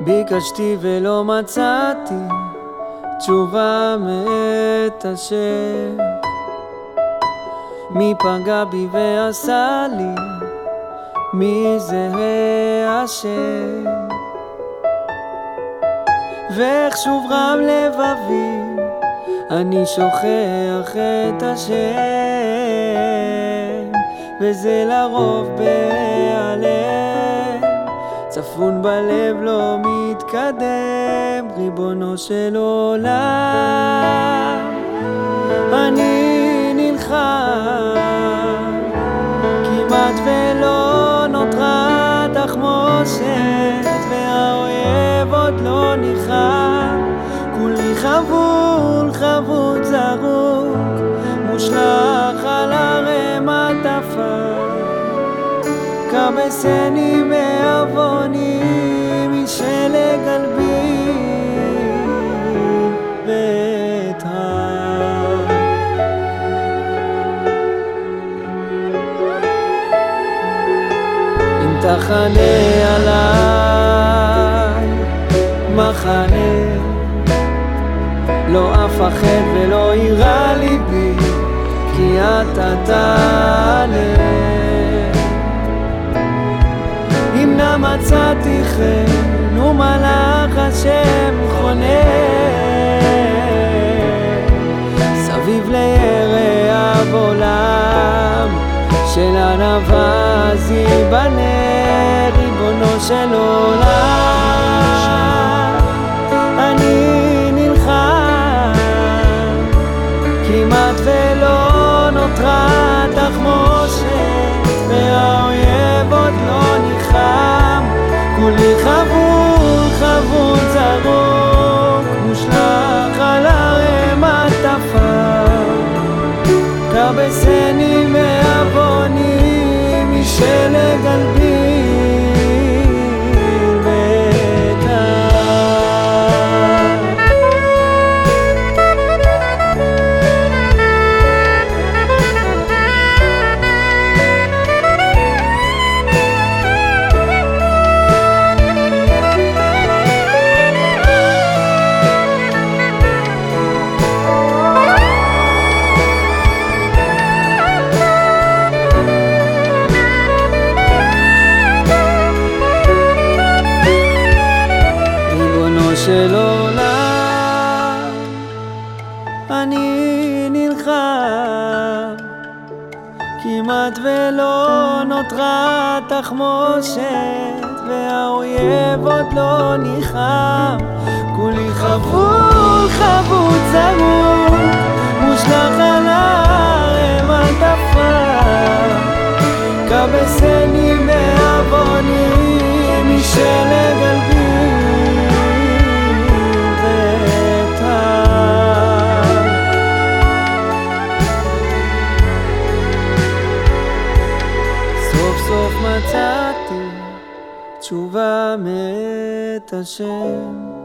ביקשתי ולא מצאתי תשובה מאת השם. מי פגע בי ועשה לי? מי זה השם? ואיך שוב רם לבבי, אני שוכח את השם, וזה לרוב בהיעלם, צפון בלב לא מתקדם, ריבונו של עולם. אני נלחם, כמעט ולא נותרה תחמושת, והאויב עוד לא ניחם, כולי חבול, חבול זרוק, מושלך על עפר, כבשני מעווני משלג קלבי ואת רע. אם תחנה עליי מחנה לא אפחד ולא יירא ליבי כי אתה תעלה אם נא מצאתי חן ומלאך השם חונה. סביב לירח עולם של ענווה אז ייבנה ריבונו של עולם. אני נלחם כמעט ולא נותרה תחמושת כולי של עולם, אני נלחם, כמעט ולא נותרה תחמושת, והאויב עוד לא ניחם, כולי חבול חבול זרוק, מושלך על הערם על דפר, כבשני תשובה מאת השם